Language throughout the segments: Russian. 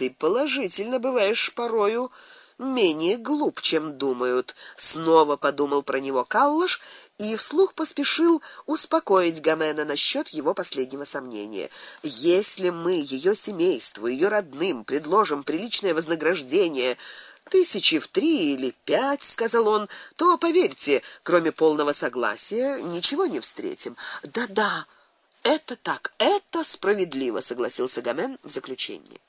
ты положительно бываешь порою менее глуп, чем думают, снова подумал про него Каллаш и вслух поспешил успокоить Гамена насчет его последнего сомнения. Если мы ее семейству, ее родным предложим приличное вознаграждение, тысячи в три или пять, сказал он, то поверьте, кроме полного согласия ничего не встретим. Да-да, это так, это справедливо, согласился Гамен в заключении.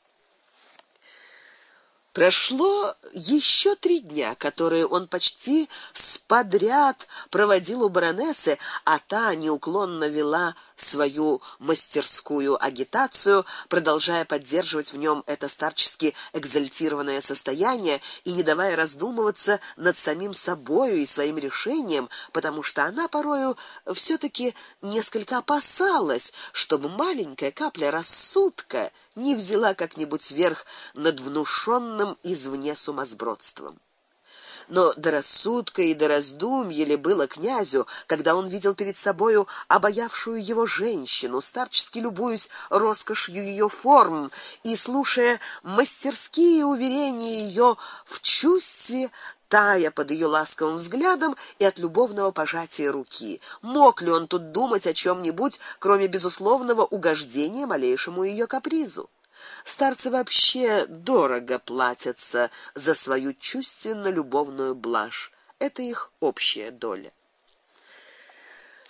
Прошло еще три дня, которые он почти сподряд проводил у баронессы, а та неуклонно вела свою мастерскую агитацию, продолжая поддерживать в нем это старчески экзальтированное состояние и не давая раздумываться над самим собою и своим решением, потому что она порою все таки несколько опасалась, чтобы маленькая капля рассудка не взяла как-нибудь верх над внушенным извне сумасбродством но до рассудка и до раздумья ли было князю, когда он видел перед собою обаявшую его женщину, старчески любуясь роскошью ее форм и слушая мастерские уверения ее в чувстве тая под ее ласковым взглядом и от любовного пожатия руки. Мог ли он тут думать о чем нибудь кроме безусловного угождения малейшему ее капризу? Старцы вообще дорого платятся за свою чувственно-любовную блажь. Это их общая доля.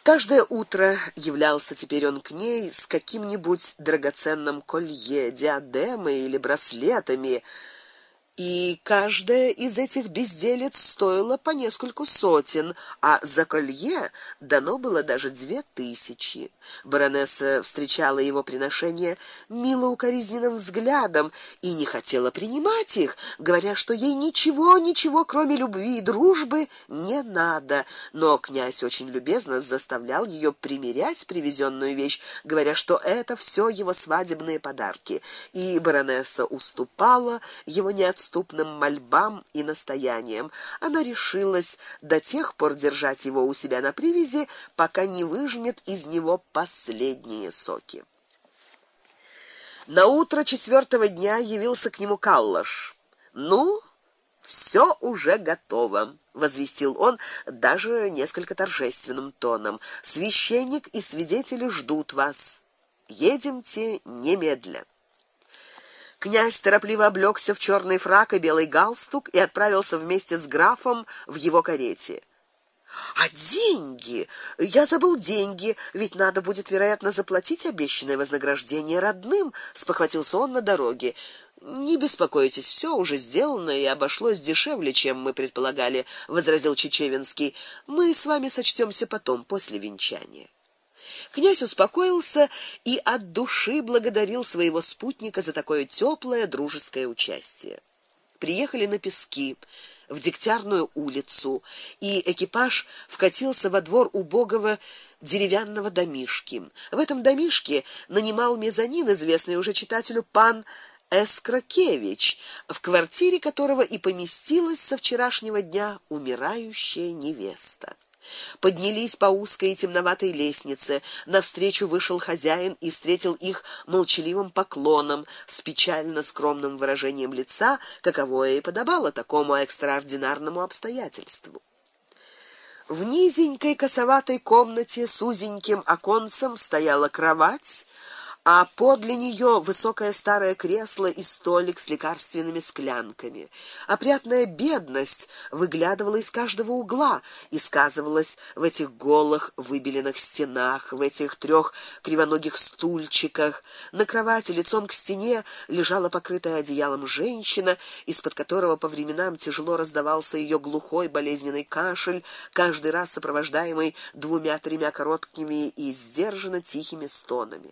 Каждое утро являлся теперь он к ней с каким-нибудь драгоценным колье, диадемой или браслетами, и каждая из этих безделец стоила по нескольку сотен, а за колье дано было даже две тысячи. Баронесса встречала его приношения мило укоризненным взглядом и не хотела принимать их, говоря, что ей ничего, ничего, кроме любви и дружбы, не надо. Но князь очень любезно заставлял ее примерять привезенную вещь, говоря, что это все его свадебные подарки. И баронесса уступала его не неотступным мольбам и настояниям. Она решилась до тех пор держать его у себя на привязи, пока не выжмет из него последние соки. На утро четвертого дня явился к нему Каллаш. Ну, все уже готово, возвестил он даже несколько торжественным тоном. Священник и свидетели ждут вас. Едемте немедля. Князь торопливо облёкся в чёрный фрак и белый галстук и отправился вместе с графом в его карете. А деньги? Я забыл деньги, ведь надо будет, вероятно, заплатить обещанное вознаграждение родным, спохватился он на дороге. Не беспокойтесь, всё уже сделано и обошлось дешевле, чем мы предполагали, возразил Чечевинский. Мы с вами сочтёмся потом после венчания. Князь успокоился и от души благодарил своего спутника за такое теплое дружеское участие. Приехали на Пески, в Дегтярную улицу, и экипаж вкатился во двор убогого деревянного домишки. В этом домишке нанимал мезонин известный уже читателю пан Эскракевич, в квартире которого и поместилась со вчерашнего дня умирающая невеста. Поднялись по узкой и темноватой лестнице. Навстречу вышел хозяин и встретил их молчаливым поклоном, с печально скромным выражением лица, каковое и подобало такому экстраординарному обстоятельству. В низенькой косоватой комнате с узеньким оконцем стояла кровать, а подле нее высокое старое кресло и столик с лекарственными склянками. Опрятная бедность выглядывала из каждого угла и сказывалась в этих голых выбеленных стенах, в этих трех кривоногих стульчиках. На кровати лицом к стене лежала покрытая одеялом женщина, из-под которого по временам тяжело раздавался ее глухой болезненный кашель, каждый раз сопровождаемый двумя-тремя короткими и сдержанно тихими стонами.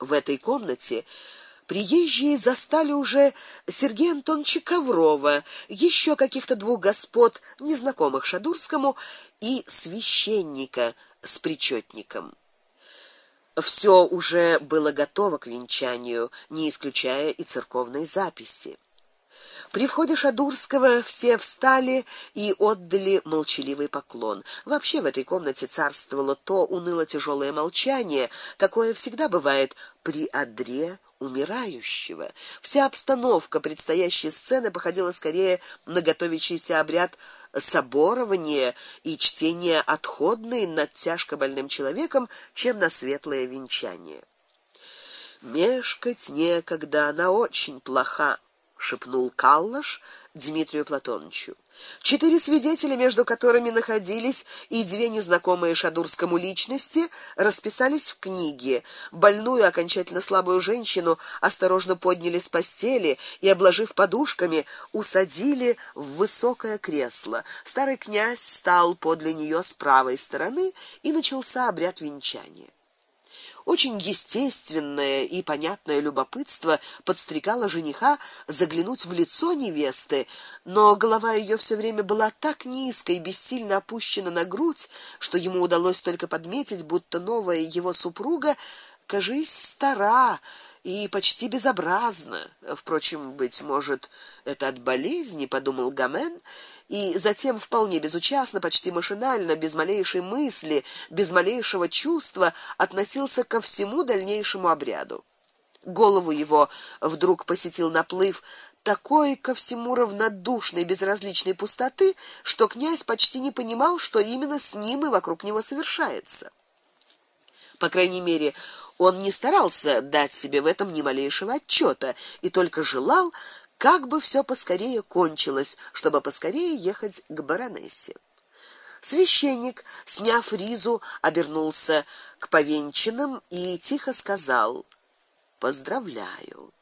В этой комнате приезжие застали уже Сергея Антоновича Коврова, еще каких-то двух господ, незнакомых Шадурскому, и священника с причётником. Все уже было готово к венчанию, не исключая и церковной записи. При входе Шадурского все встали и отдали молчаливый поклон. Вообще в этой комнате царствовало то уныло тяжелое молчание, какое всегда бывает при одре умирающего. Вся обстановка предстоящей сцены походила скорее на готовящийся обряд соборования и чтения отходной над тяжко больным человеком, чем на светлое венчание. Мешкать некогда, она очень плоха, шепнул Каллаш Дмитрию Платоновичу. Четыре свидетеля, между которыми находились и две незнакомые Шадурскому личности, расписались в книге. Больную окончательно слабую женщину осторожно подняли с постели и обложив подушками, усадили в высокое кресло. Старый князь стал подле нее с правой стороны, и начался обряд венчания. Очень естественное и понятное любопытство подстрекало жениха заглянуть в лицо невесты, но голова ее все время была так низко и бессильно опущена на грудь, что ему удалось только подметить, будто новая его супруга, кажись, стара и почти безобразна. Впрочем, быть может, это от болезни, подумал Гамен и затем вполне безучастно, почти машинально, без малейшей мысли, без малейшего чувства относился ко всему дальнейшему обряду. Голову его вдруг посетил наплыв такой ко всему равнодушной, безразличной пустоты, что князь почти не понимал, что именно с ним и вокруг него совершается. По крайней мере, он не старался дать себе в этом ни малейшего отчета и только желал, как бы все поскорее кончилось, чтобы поскорее ехать к баронессе. Священник, сняв ризу, обернулся к повенчанным и тихо сказал: "Поздравляю.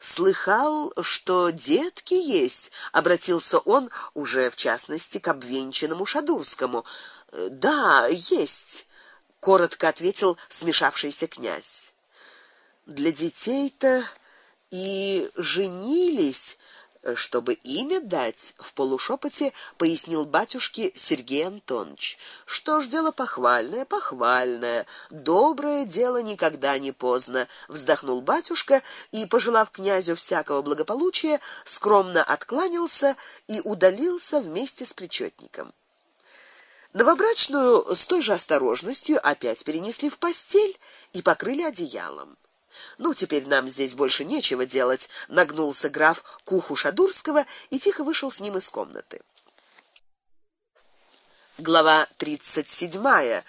Слыхал, что детки есть?" обратился он уже в частности к обвенчанному Шадурскому. "Да, есть", коротко ответил смешавшийся князь. Для детей-то и женились, чтобы имя дать, в полушепоте пояснил батюшке Сергей Антонович. Что ж, дело похвальное, похвальное. Доброе дело никогда не поздно, вздохнул батюшка и, пожелав князю всякого благополучия, скромно откланялся и удалился вместе с причётником. Новобрачную с той же осторожностью опять перенесли в постель и покрыли одеялом. Ну теперь нам здесь больше нечего делать, нагнулся граф к уху Шадурского и тихо вышел с ним из комнаты. Глава тридцать седьмая.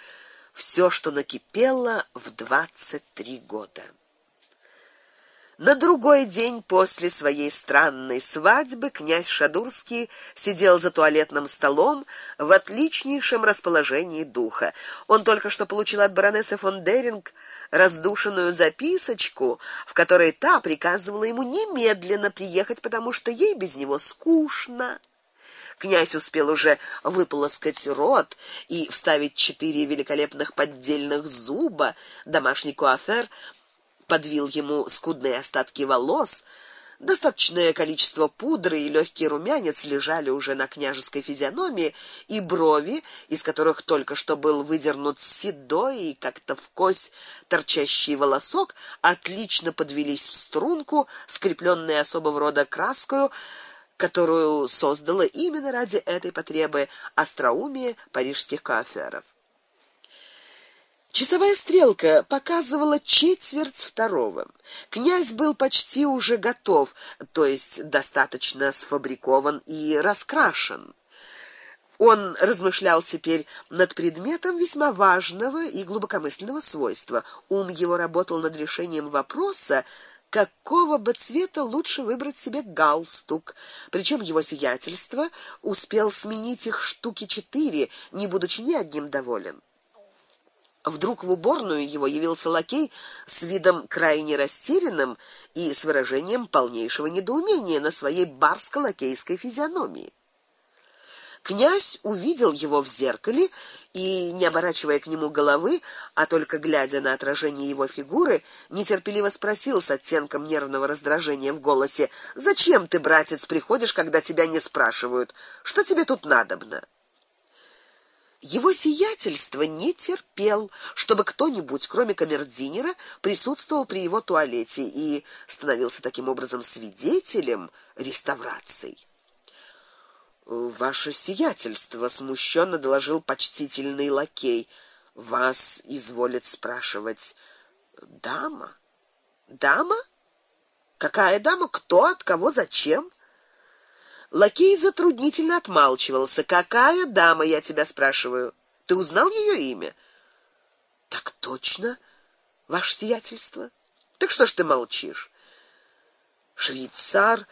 Все, что накипело в двадцать три года. На другой день после своей странной свадьбы князь Шадурский сидел за туалетным столом в отличнейшем расположении духа. Он только что получил от баронессы фон Деринг раздушенную записочку, в которой та приказывала ему немедленно приехать, потому что ей без него скучно. Князь успел уже выполоскать рот и вставить четыре великолепных поддельных зуба. Домашний куафер подвил ему скудные остатки волос, достаточное количество пудры и легкий румянец лежали уже на княжеской физиономии, и брови, из которых только что был выдернут седой и как-то в кость торчащий волосок, отлично подвелись в струнку, скрепленные особого рода краской, которую создала именно ради этой потребы остроумие парижских коаферов. Часовая стрелка показывала четверть второго. Князь был почти уже готов, то есть достаточно сфабрикован и раскрашен. Он размышлял теперь над предметом весьма важного и глубокомысленного свойства. Ум его работал над решением вопроса, какого бы цвета лучше выбрать себе галстук. Причем его сиятельство успел сменить их штуки четыре, не будучи ни одним доволен. Вдруг в уборную его явился лакей с видом крайне растерянным и с выражением полнейшего недоумения на своей барско-лакейской физиономии. Князь увидел его в зеркале и, не оборачивая к нему головы, а только глядя на отражение его фигуры, нетерпеливо спросил с оттенком нервного раздражения в голосе: "Зачем ты, братец, приходишь, когда тебя не спрашивают? Что тебе тут надобно?" Его сиятельство не терпел, чтобы кто-нибудь, кроме камердинера, присутствовал при его туалете и становился таким образом свидетелем реставрации. Ваше сиятельство смущенно доложил почтительный лакей. Вас изволит спрашивать дама. Дама? Какая дама? Кто, от кого, зачем? Лакей затруднительно отмалчивался. Какая дама, я тебя спрашиваю? Ты узнал ее имя? Так точно, ваше сиятельство. Так что ж ты молчишь? Швейцар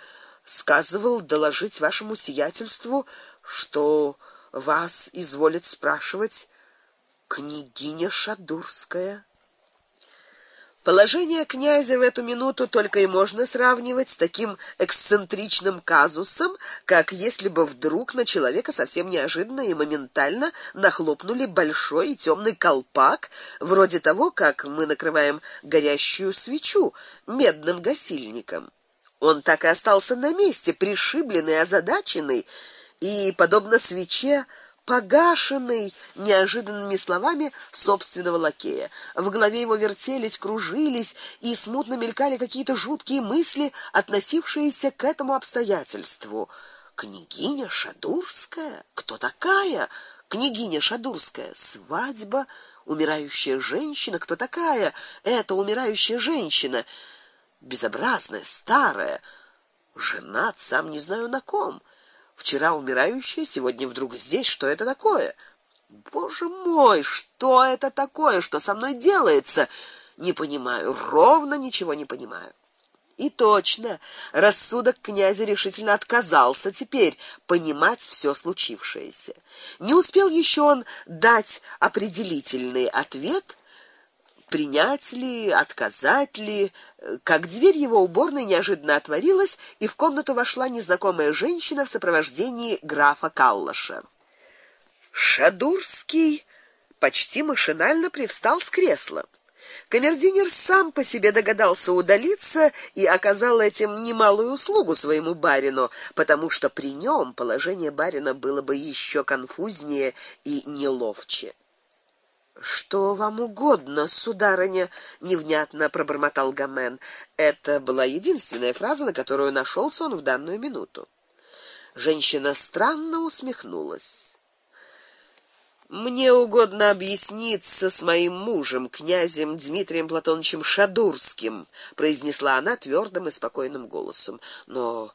сказывал доложить вашему сиятельству, что вас изволит спрашивать княгиня Шадурская. Положение князя в эту минуту только и можно сравнивать с таким эксцентричным казусом, как если бы вдруг на человека совсем неожиданно и моментально нахлопнули большой и темный колпак, вроде того, как мы накрываем горящую свечу медным гасильником. Он так и остался на месте, пришибленный, озадаченный, и подобно свече погашенный неожиданными словами собственного лакея. В голове его вертелись, кружились и смутно мелькали какие-то жуткие мысли, относившиеся к этому обстоятельству. Княгиня Шадурская? Кто такая? Княгиня Шадурская. Свадьба, умирающая женщина, кто такая? Это умирающая женщина, безобразная, старая, женат сам не знаю на ком. Вчера умирающая, сегодня вдруг здесь. Что это такое? Боже мой, что это такое? Что со мной делается? Не понимаю, ровно ничего не понимаю. И точно, рассудок князя решительно отказался теперь понимать все случившееся. Не успел еще он дать определительный ответ, принять ли, отказать ли, как дверь его уборной неожиданно отворилась, и в комнату вошла незнакомая женщина в сопровождении графа Каллаша. Шадурский почти машинально привстал с кресла. Камердинер сам по себе догадался удалиться и оказал этим немалую услугу своему барину, потому что при нем положение барина было бы еще конфузнее и неловче. Что вам угодно, сударыня, невнятно пробормотал Гамен. Это была единственная фраза, на которую нашелся он в данную минуту. Женщина странно усмехнулась. Мне угодно объясниться с моим мужем, князем Дмитрием Платоновичем Шадурским, произнесла она твердым и спокойным голосом. Но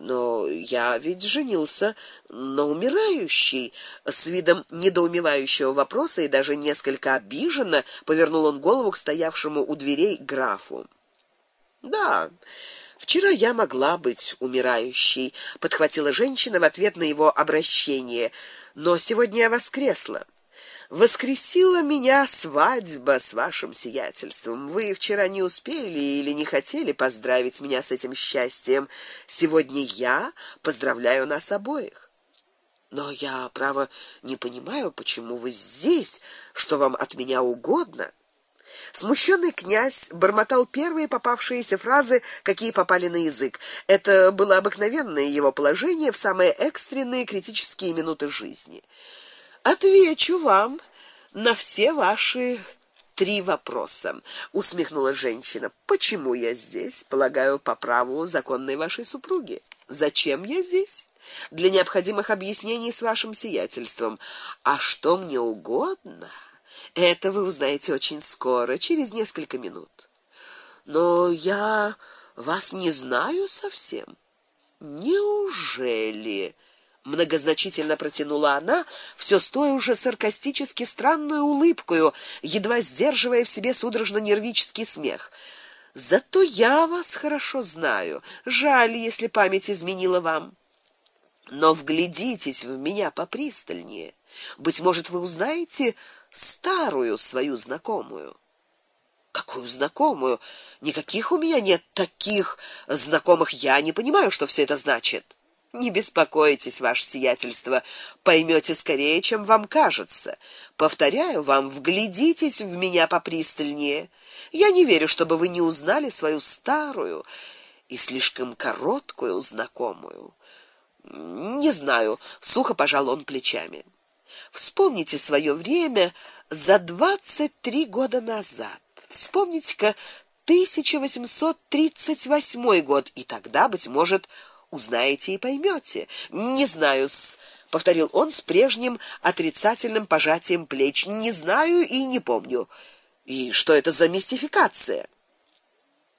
но я ведь женился на умирающей. С видом недоумевающего вопроса и даже несколько обиженно повернул он голову к стоявшему у дверей графу. Да. Вчера я могла быть умирающей, подхватила женщина в ответ на его обращение. Но сегодня я воскресла воскресила меня свадьба с вашим сиятельством. Вы вчера не успели или не хотели поздравить меня с этим счастьем. Сегодня я поздравляю нас обоих. Но я, право, не понимаю, почему вы здесь, что вам от меня угодно. Смущенный князь бормотал первые попавшиеся фразы, какие попали на язык. Это было обыкновенное его положение в самые экстренные критические минуты жизни. Отвечу вам на все ваши три вопроса, усмехнулась женщина. Почему я здесь? Полагаю, по праву законной вашей супруги. Зачем я здесь? Для необходимых объяснений с вашим сиятельством. А что мне угодно, это вы узнаете очень скоро, через несколько минут. Но я вас не знаю совсем. Неужели? Многозначительно протянула она, все с уже саркастически странной улыбкой, едва сдерживая в себе судорожно-нервический смех. Зато я вас хорошо знаю. Жаль, если память изменила вам. Но вглядитесь в меня попристальнее. Быть может, вы узнаете старую свою знакомую. Какую знакомую? Никаких у меня нет таких знакомых. Я не понимаю, что все это значит. Не беспокойтесь, ваше сиятельство, поймете скорее, чем вам кажется. Повторяю вам, вглядитесь в меня попристальнее. Я не верю, чтобы вы не узнали свою старую и слишком короткую знакомую. Не знаю, сухо пожал он плечами. Вспомните свое время за двадцать три года назад. Вспомните-ка 1838 год, и тогда быть может узнаете и поймете. Не знаю, с повторил он с прежним отрицательным пожатием плеч. Не знаю и не помню. И что это за мистификация?